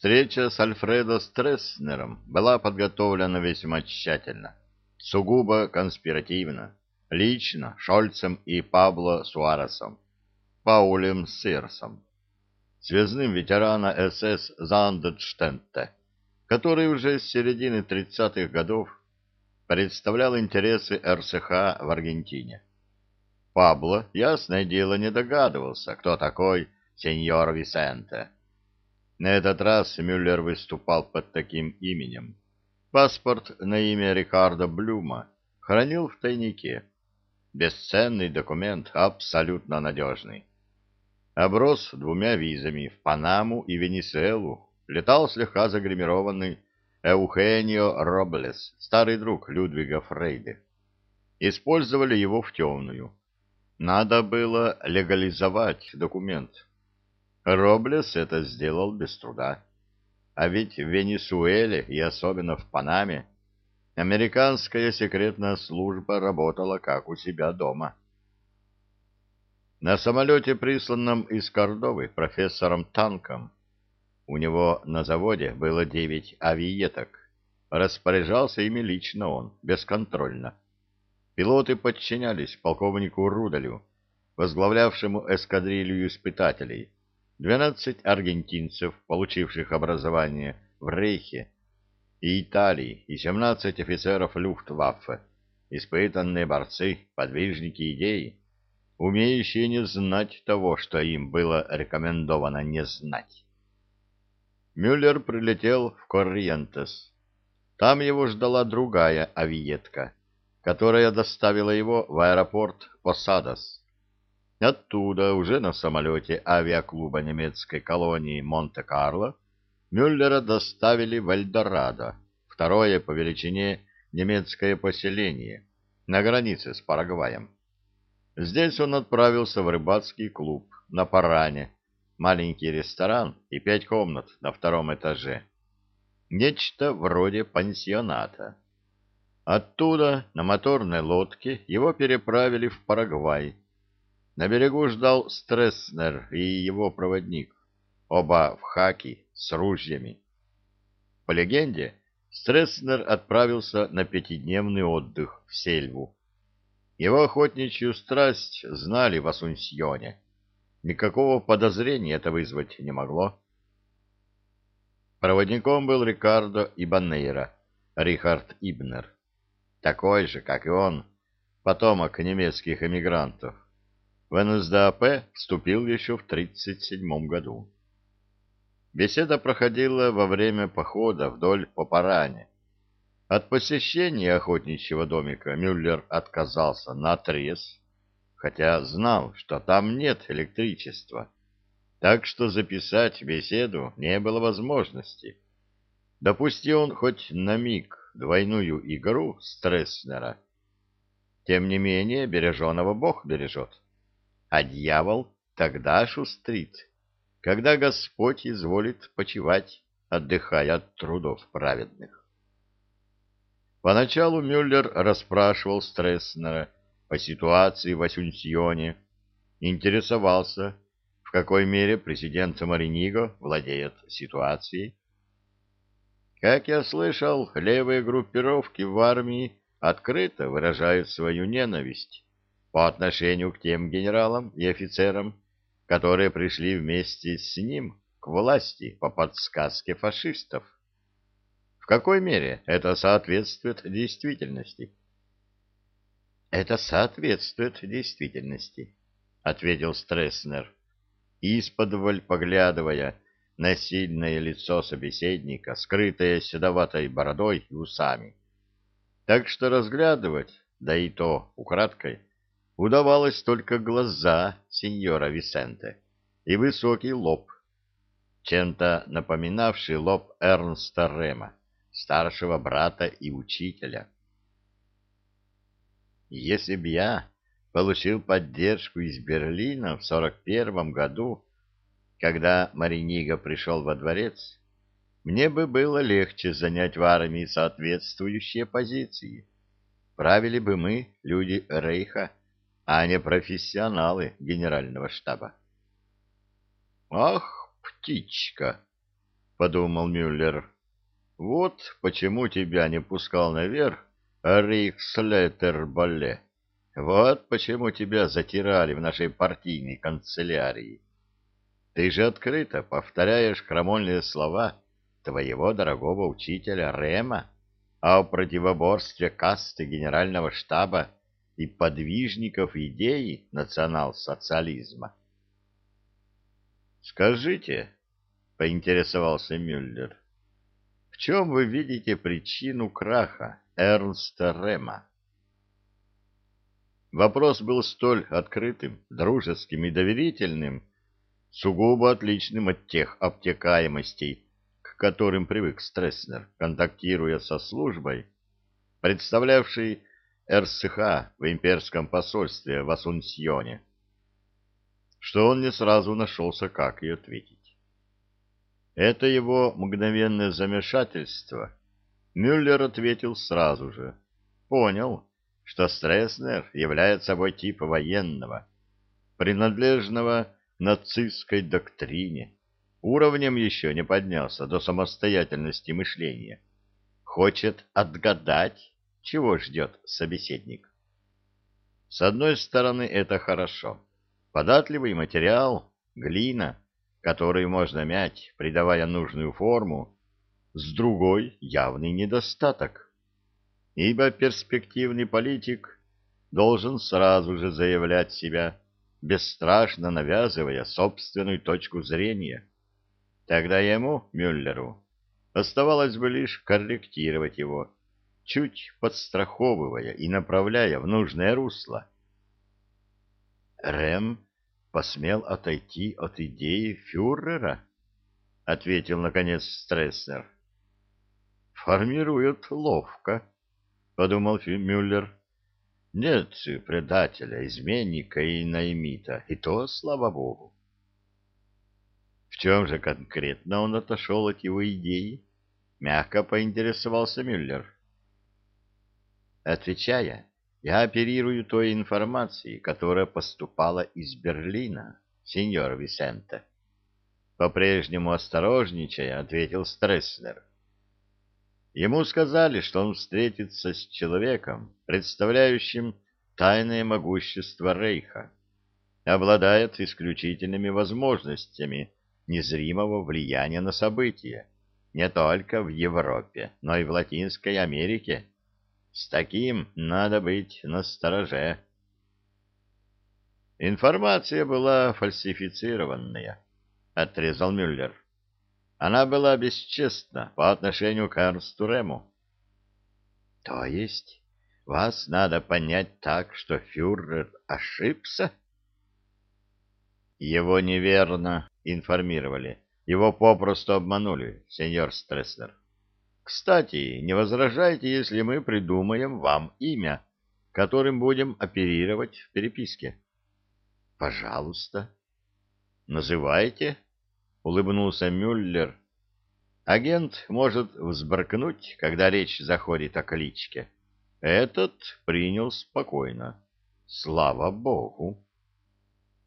Встреча с Альфредо Стресснером была подготовлена весьма тщательно, сугубо конспиративно, лично Шольцем и Пабло Суаресом, Паулем Сирсом, связным ветерана СС Зандетштенте, который уже с середины 30-х годов представлял интересы РСХ в Аргентине. Пабло, ясное дело, не догадывался, кто такой сеньор Висенте. На этот раз Мюллер выступал под таким именем. Паспорт на имя Рикардо Блюма хранил в тайнике. Бесценный документ, абсолютно надежный. Оброс двумя визами в Панаму и Венесуэлу. Летал слегка загримированный Эухенио Роблес, старый друг Людвига Фрейде. Использовали его в темную. Надо было легализовать документ. Роблес это сделал без труда. А ведь в Венесуэле и особенно в Панаме американская секретная служба работала как у себя дома. На самолете, присланном из Кордовы профессором Танком, у него на заводе было девять авиеток, распоряжался ими лично он, бесконтрольно. Пилоты подчинялись полковнику Рудолю, возглавлявшему эскадрилью испытателей, 12 аргентинцев, получивших образование в Рейхе и Италии, и 17 офицеров Люфтваффе, испытанные борцы, подвижники идеи, умеющие не знать того, что им было рекомендовано не знать. Мюллер прилетел в Корриентес. Там его ждала другая авиетка, которая доставила его в аэропорт Посадос. Оттуда, уже на самолете авиаклуба немецкой колонии Монте-Карло, Мюллера доставили в Эльдорадо, второе по величине немецкое поселение, на границе с Парагваем. Здесь он отправился в рыбацкий клуб на Паране, маленький ресторан и пять комнат на втором этаже. Нечто вроде пансионата. Оттуда на моторной лодке его переправили в Парагвай, на берегу ждал Стресснер и его проводник, оба в хаки с ружьями. По легенде, Стресснер отправился на пятидневный отдых в сельву. Его охотничью страсть знали в Асунсьоне. Никакого подозрения это вызвать не могло. Проводником был Рикардо Ибанейра, Рихард Ибнер, такой же, как и он, потомок немецких эмигрантов. В НСДАП вступил еще в 1937 году. Беседа проходила во время похода вдоль Попаране. От посещения охотничьего домика Мюллер отказался наотрез, хотя знал, что там нет электричества, так что записать беседу не было возможности. Допустил он хоть на миг двойную игру Стресснера. Тем не менее, береженого Бог бережет а дьявол тогда шустрит, когда Господь изволит почивать, отдыхая от трудов праведных. Поначалу Мюллер расспрашивал Стресснера о ситуации в Асюнсьоне, интересовался, в какой мере президент Мариниго владеет ситуацией. Как я слышал, левые группировки в армии открыто выражают свою ненависть по отношению к тем генералам и офицерам, которые пришли вместе с ним к власти по подсказке фашистов. В какой мере это соответствует действительности? Это соответствует действительности, ответил Стресснер, исподволь поглядывая на сильное лицо собеседника, скрытое седоватой бородой и усами. Так что разглядывать, да и то украдкой, удавалось только глаза сеньора Висенте и высокий лоб, чем-то напоминавший лоб Эрнста Рема, старшего брата и учителя. Если б я получил поддержку из Берлина в сорок первом году, когда Мариниго пришел во дворец, мне бы было легче занять в армии соответствующие позиции. Правили бы мы, люди Рейха, а не профессионалы генерального штаба. «Ах, птичка!» — подумал Мюллер. Вот почему тебя не пускал наверх Рейхслетер-Бале. Вот почему тебя затирали в нашей партийной канцелярии. Ты же открыто повторяешь крамольные слова твоего дорогого учителя Рема о противоборстве касты генерального штаба и подвижников идеи национал-социализма. «Скажите», — поинтересовался Мюллер, — «в чем вы видите причину краха Эрнста Рема?» Вопрос был столь открытым, дружеским и доверительным, сугубо отличным от тех обтекаемостей, к которым привык Стресснер, контактируя со службой, представлявшей РСХ в имперском посольстве в Асунсьоне что он не сразу нашелся, как ей ответить. Это его мгновенное замешательство Мюллер ответил сразу же. Понял, что Стресснер является собой тип военного, принадлежного нацистской доктрине, уровнем еще не поднялся до самостоятельности мышления. Хочет отгадать, чего ждет собеседник. С одной стороны, это хорошо. Податливый материал, глина, который можно мять, придавая нужную форму, с другой явный недостаток. Ибо перспективный политик должен сразу же заявлять себя, бесстрашно навязывая собственную точку зрения. Тогда ему, Мюллеру, оставалось бы лишь корректировать его, чуть подстраховывая и направляя в нужное русло. Рэм посмел отойти от идеи фюрера? — ответил, наконец, Стресснер. — Формирует ловко, — подумал Мюллер. — Нет предателя, изменника и наймита, и то, слава богу. В чем же конкретно он отошел от его идеи? Мягко поинтересовался Мюллер. Отвечая, я оперирую той информацией, которая поступала из Берлина, сеньор Висенте. По-прежнему осторожничая, ответил Стресснер. Ему сказали, что он встретится с человеком, представляющим тайное могущество Рейха, обладает исключительными возможностями незримого влияния на события, не только в Европе, но и в Латинской Америке с таким надо быть настороже. Информация была фальсифицированная, отрезал Мюллер. Она была бесчестна по отношению к Эрнсту Рему. То есть вас надо понять так, что фюрер ошибся? Его неверно информировали. Его попросту обманули, сеньор Стресснер. Кстати, не возражайте, если мы придумаем вам имя, которым будем оперировать в переписке. — Пожалуйста. — Называйте, — улыбнулся Мюллер. Агент может взбрыкнуть, когда речь заходит о кличке. Этот принял спокойно. Слава богу!